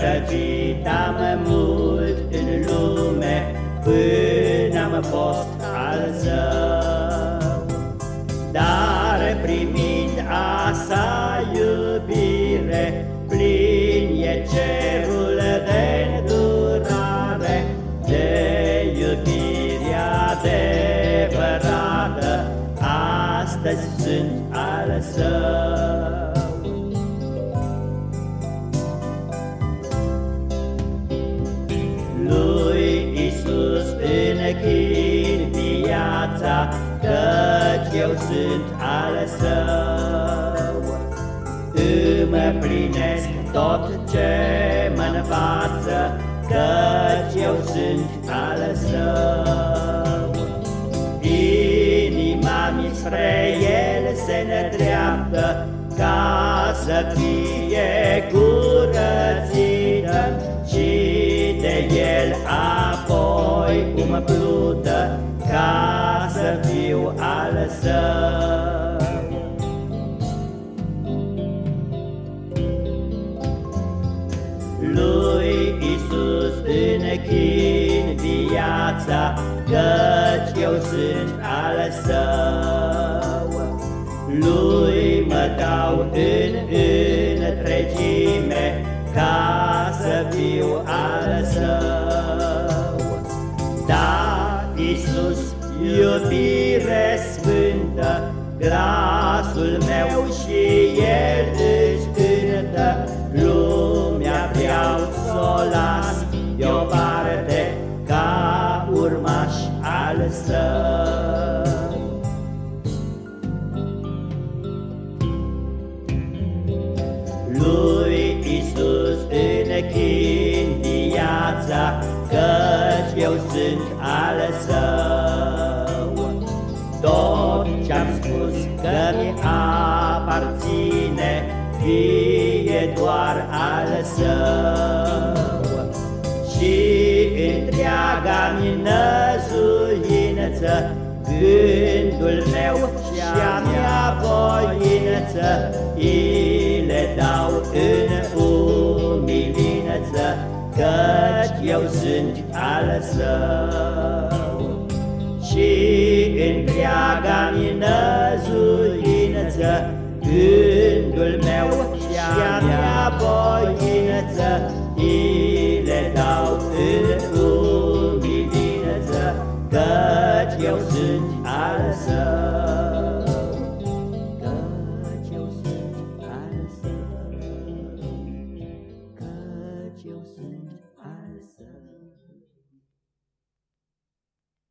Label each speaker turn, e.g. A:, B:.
A: Rătăcit am mult în lume, Până am fost al său. Dar primind a sa iubire, Plin e cerul de durare, De iubire adevărată, Astăzi sunt al său. Căci eu sunt al său. Îmi plinesc tot ce mă învață, Căci eu sunt al său. Inima-mi spre El se nedreaptă, Ca să fie curățită, Și de El apoi umplută, Ca să fiu al Său. Lui Isus închin viața, Căci eu sunt al Său. Lui mă dau în întregime, Ca să fiu al Său. Da, Isus, iubire sfântă, Glasul meu și El îți cântă, Lumea vreau să o las deoparte, Ca urmaș al său. Lui Isus închin viața, Căci eu sunt al său. Tot ce-am spus că mi aparține, Fie doar al său. Și întreaga-mi năzuință, Gândul meu și a mea voință, Îi le dau în umilință, Căci eu sunt al său. Și întreaga minăzurință, Gândul meu și-a mea voință, I le dau în umilință, Căci eu sunt al său. eu sunt